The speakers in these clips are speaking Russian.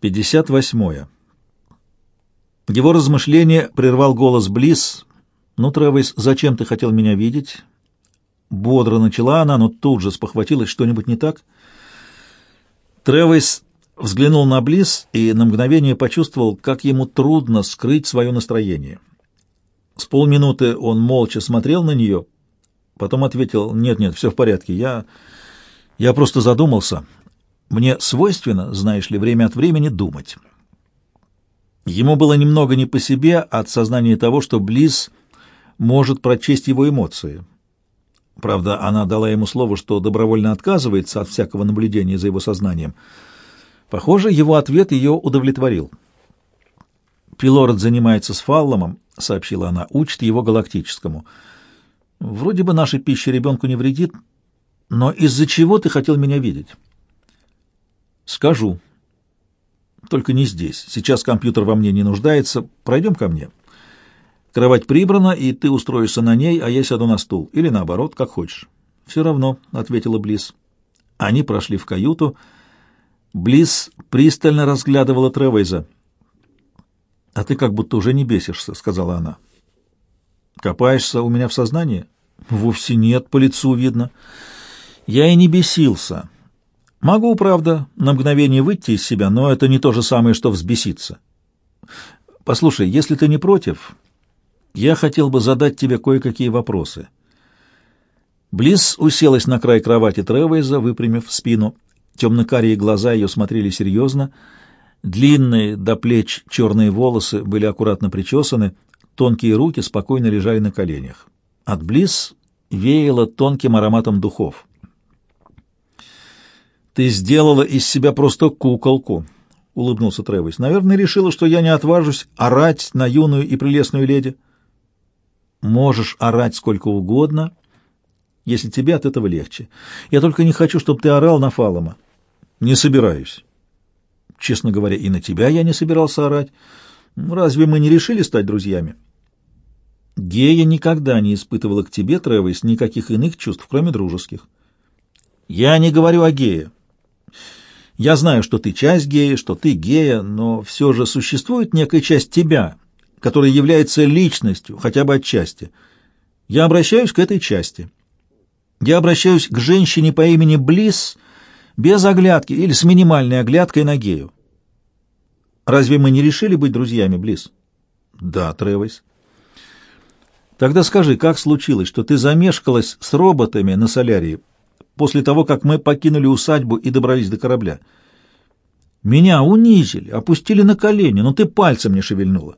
58. Его размышление прервал голос Близ. «Ну, Тревис, зачем ты хотел меня видеть?» Бодро начала она, но тут же спохватилась, что-нибудь не так. Тревис взглянул на Близ и на мгновение почувствовал, как ему трудно скрыть свое настроение. С полминуты он молча смотрел на нее, потом ответил, «Нет-нет, все в порядке, я... я просто задумался». Мне свойственно, знаешь ли, время от времени думать. Ему было немного не по себе от сознания того, что Близ может прочесть его эмоции. Правда, она дала ему слово, что добровольно отказывается от всякого наблюдения за его сознанием. Похоже, его ответ ее удовлетворил. «Пилород занимается с фалломом», — сообщила она, — «учит его галактическому. Вроде бы наша пища ребенку не вредит, но из-за чего ты хотел меня видеть?» Скажу. Только не здесь. Сейчас компьютер во мне не нуждается. Пройдем ко мне. Кровать прибрана, и ты устроишься на ней, а я сяду на стул. Или наоборот, как хочешь. Все равно, — ответила Близ. Они прошли в каюту. Близ пристально разглядывала Тревейза. — А ты как будто уже не бесишься, — сказала она. — Копаешься у меня в сознании? — Вовсе нет, по лицу видно. Я и не бесился. — Могу, правда, на мгновение выйти из себя, но это не то же самое, что взбеситься. Послушай, если ты не против, я хотел бы задать тебе кое-какие вопросы. Близ уселась на край кровати Тревейза, выпрямив спину. Темно-карие глаза ее смотрели серьезно. Длинные до плеч черные волосы были аккуратно причесаны, тонкие руки спокойно лежали на коленях. От Близ веяло тонким ароматом духов. «Ты сделала из себя просто куколку», — улыбнулся Тревис. «Наверное, решила, что я не отважусь орать на юную и прелестную леди». «Можешь орать сколько угодно, если тебе от этого легче. Я только не хочу, чтобы ты орал на Фалома». «Не собираюсь». «Честно говоря, и на тебя я не собирался орать. Разве мы не решили стать друзьями?» Гея никогда не испытывала к тебе, Тревис, никаких иных чувств, кроме дружеских. Я не говорю о Гее. Я знаю, что ты часть гея, что ты гея, но все же существует некая часть тебя, которая является личностью, хотя бы отчасти. Я обращаюсь к этой части. Я обращаюсь к женщине по имени Близ без оглядки или с минимальной оглядкой на гею. Разве мы не решили быть друзьями, Близ? Да, Тревис. Тогда скажи, как случилось, что ты замешкалась с роботами на солярии после того, как мы покинули усадьбу и добрались до корабля. Меня унизили, опустили на колени, но ты пальцем не шевельнула.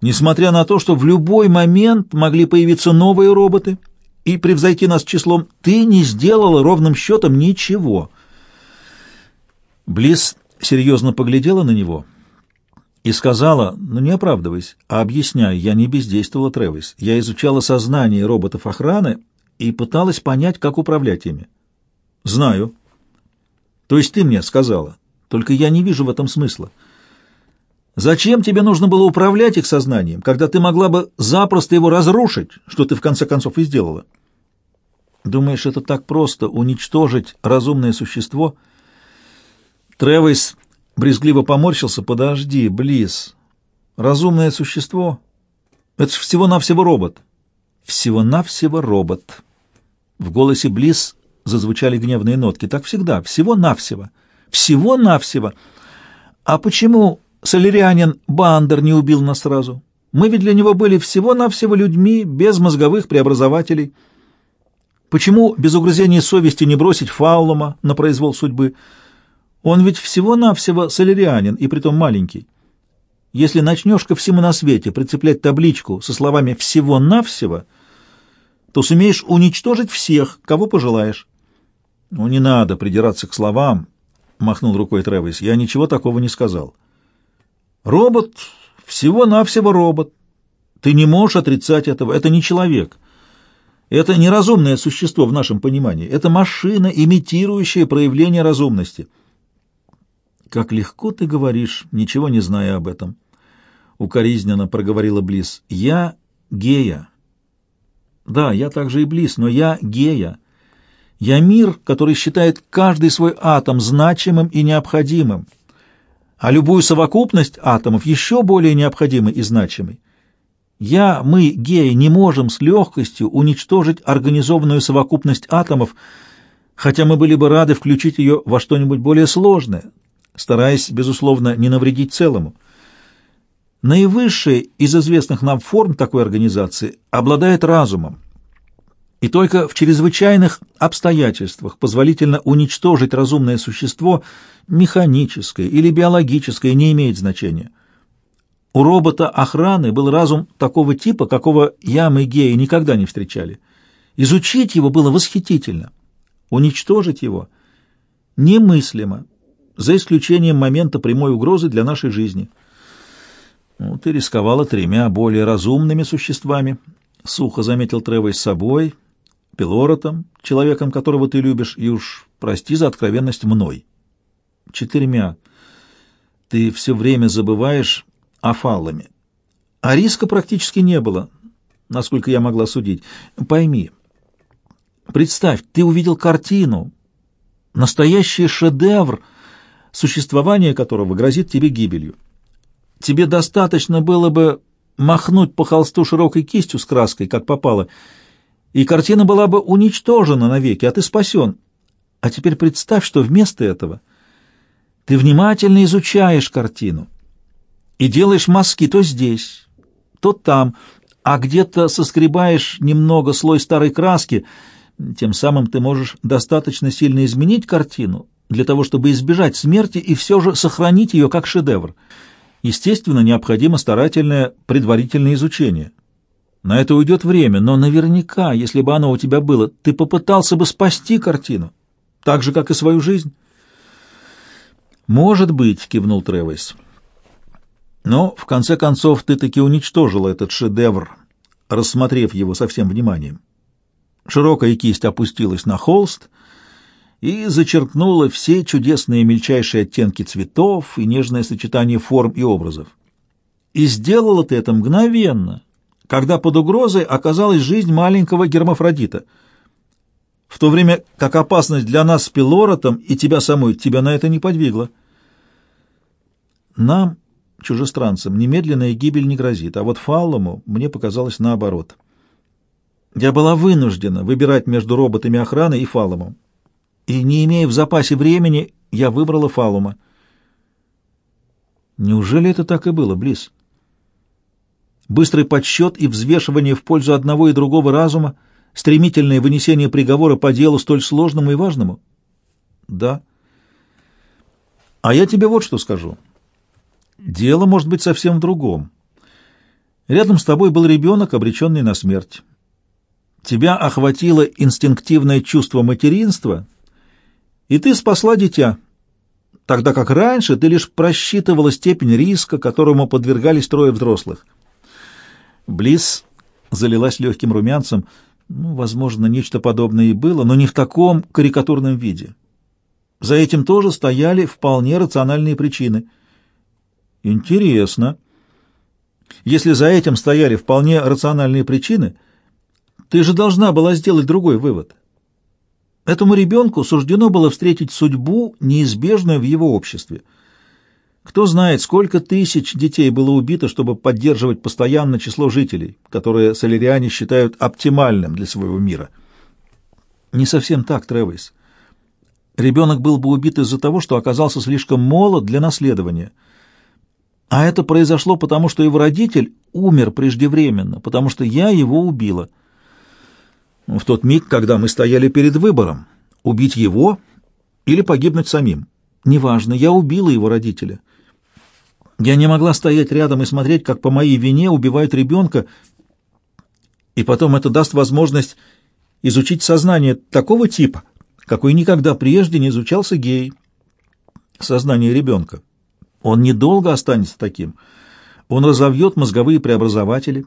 Несмотря на то, что в любой момент могли появиться новые роботы и превзойти нас числом, ты не сделала ровным счетом ничего. Близ серьезно поглядела на него и сказала, ну не оправдывайся, а объясняй, я не бездействовала, Тревис. Я изучала сознание роботов охраны и пыталась понять, как управлять ими. Знаю. То есть ты мне сказала. Только я не вижу в этом смысла. Зачем тебе нужно было управлять их сознанием, когда ты могла бы запросто его разрушить, что ты в конце концов и сделала? Думаешь, это так просто уничтожить разумное существо? Тревис брезгливо поморщился. Подожди, Близ. Разумное существо? Это же всего-навсего робот. Всего-навсего робот. В голосе Близ зазвучали гневные нотки. Так всегда, всего-навсего. Всего-навсего. А почему солярианин Бандер не убил нас сразу? Мы ведь для него были всего-навсего людьми, без мозговых преобразователей. Почему без угрызения совести не бросить Фаулума на произвол судьбы? Он ведь всего-навсего солярианин, и притом маленький. Если начнешь ко всему на свете прицеплять табличку со словами «всего-навсего», то сумеешь уничтожить всех, кого пожелаешь. — Ну, не надо придираться к словам, — махнул рукой Тревис. — Я ничего такого не сказал. — Робот, всего-навсего робот. Ты не можешь отрицать этого. Это не человек. Это неразумное существо в нашем понимании. Это машина, имитирующая проявление разумности. Как легко ты говоришь, ничего не зная об этом. Укоризненно проговорила Близ. Я гея. Да, я также и близ, но я гея. Я мир, который считает каждый свой атом значимым и необходимым. а любую совокупность атомов еще более необходимой и значимой. Я, мы, геи, не можем с легкостью уничтожить организованную совокупность атомов, хотя мы были бы рады включить ее во что-нибудь более сложное, стараясь, безусловно, не навредить целому. Наивысшая из известных нам форм такой организации обладает разумом, и только в чрезвычайных обстоятельствах позволительно уничтожить разумное существо, механическое или биологическое, не имеет значения. У робота охраны был разум такого типа, какого я, мы, геи, никогда не встречали. Изучить его было восхитительно. Уничтожить его немыслимо, за исключением момента прямой угрозы для нашей жизни. Ну, ты рисковала тремя более разумными существами, — сухо заметил Тревой с собой, Пилоротом, человеком, которого ты любишь, и уж, прости за откровенность, мной. Четырьмя. Ты все время забываешь о фаллами. А риска практически не было, насколько я могла судить. Пойми, представь, ты увидел картину, настоящий шедевр, существование которого грозит тебе гибелью. Тебе достаточно было бы махнуть по холсту широкой кистью с краской, как попало, и картина была бы уничтожена навеки, а ты спасен. А теперь представь, что вместо этого ты внимательно изучаешь картину, и делаешь мазки то здесь, то там, а где-то соскребаешь немного слой старой краски, тем самым ты можешь достаточно сильно изменить картину для того, чтобы избежать смерти и все же сохранить ее как шедевр. Естественно, необходимо старательное предварительное изучение. На это уйдет время, но наверняка, если бы оно у тебя было, ты попытался бы спасти картину, так же, как и свою жизнь. «Может быть», — кивнул Тревис. Но, в конце концов, ты таки уничтожила этот шедевр, рассмотрев его со всем вниманием. Широкая кисть опустилась на холст и зачеркнула все чудесные мельчайшие оттенки цветов и нежное сочетание форм и образов. И сделала ты это мгновенно, когда под угрозой оказалась жизнь маленького гермафродита, в то время как опасность для нас с Пилоротом и тебя самой тебя на это не подвигла. Нам чужестранцам немедленная гибель не грозит, а вот Фаллому мне показалось наоборот. Я была вынуждена выбирать между роботами охраны и Фаллумом. И, не имея в запасе времени, я выбрала Фаллума. Неужели это так и было, Близ? Быстрый подсчет и взвешивание в пользу одного и другого разума, стремительное вынесение приговора по делу столь сложному и важному? Да. А я тебе вот что скажу. Дело может быть совсем в другом. Рядом с тобой был ребенок, обреченный на смерть. Тебя охватило инстинктивное чувство материнства, и ты спасла дитя, тогда как раньше ты лишь просчитывала степень риска, которому подвергались трое взрослых. Близ залилась легким румянцем. Ну, возможно, нечто подобное и было, но не в таком карикатурном виде. За этим тоже стояли вполне рациональные причины — Интересно. Если за этим стояли вполне рациональные причины, ты же должна была сделать другой вывод. Этому ребенку суждено было встретить судьбу, неизбежную в его обществе. Кто знает, сколько тысяч детей было убито, чтобы поддерживать постоянное число жителей, которые соляриане считают оптимальным для своего мира. Не совсем так, Тревис. Ребенок был бы убит из-за того, что оказался слишком молод для наследования – а это произошло потому, что его родитель умер преждевременно, потому что я его убила. В тот миг, когда мы стояли перед выбором, убить его или погибнуть самим. Неважно, я убила его родителя. Я не могла стоять рядом и смотреть, как по моей вине убивают ребенка, и потом это даст возможность изучить сознание такого типа, какой никогда прежде не изучался гей. Сознание ребенка. Он недолго останется таким. Он разовьет мозговые преобразователи.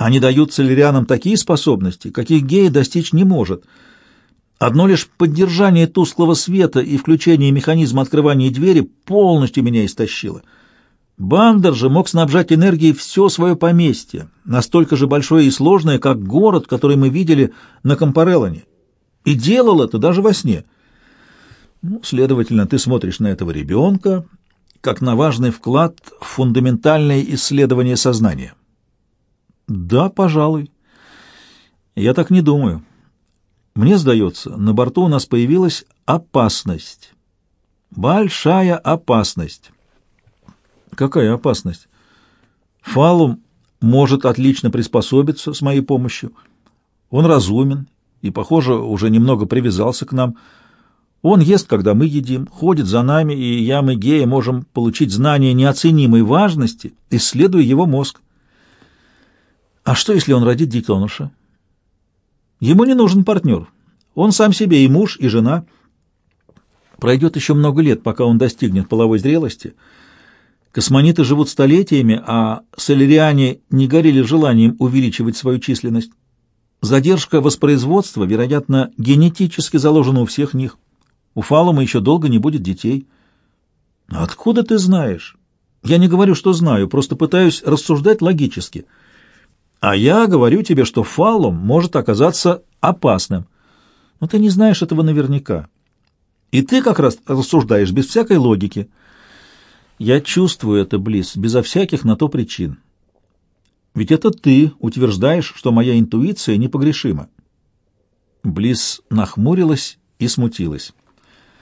Они дают целерианам такие способности, каких гея достичь не может. Одно лишь поддержание тусклого света и включение механизма открывания двери полностью меня истощило. Бандер же мог снабжать энергией все свое поместье, настолько же большое и сложное, как город, который мы видели на Компареллоне. И делал это даже во сне. Ну, следовательно, ты смотришь на этого ребенка как на важный вклад в фундаментальное исследование сознания. Да, пожалуй. Я так не думаю. Мне сдается, на борту у нас появилась опасность. Большая опасность. Какая опасность? Фалум может отлично приспособиться с моей помощью. Он разумен и, похоже, уже немного привязался к нам. Он ест, когда мы едим, ходит за нами, и я, мы, геи, можем получить знания неоценимой важности, исследуя его мозг. А что, если он родит детеныша? Ему не нужен партнер. Он сам себе и муж, и жена. Пройдет еще много лет, пока он достигнет половой зрелости. Космониты живут столетиями, а соляриане не горели желанием увеличивать свою численность. Задержка воспроизводства, вероятно, генетически заложена у всех них. У Фалума еще долго не будет детей. Откуда ты знаешь? Я не говорю, что знаю, просто пытаюсь рассуждать логически. А я говорю тебе, что Фалум может оказаться опасным. Но ты не знаешь этого наверняка. И ты как раз рассуждаешь без всякой логики. Я чувствую это, Близ, безо всяких на то причин. Ведь это ты утверждаешь, что моя интуиция непогрешима. Близ нахмурилась и смутилась.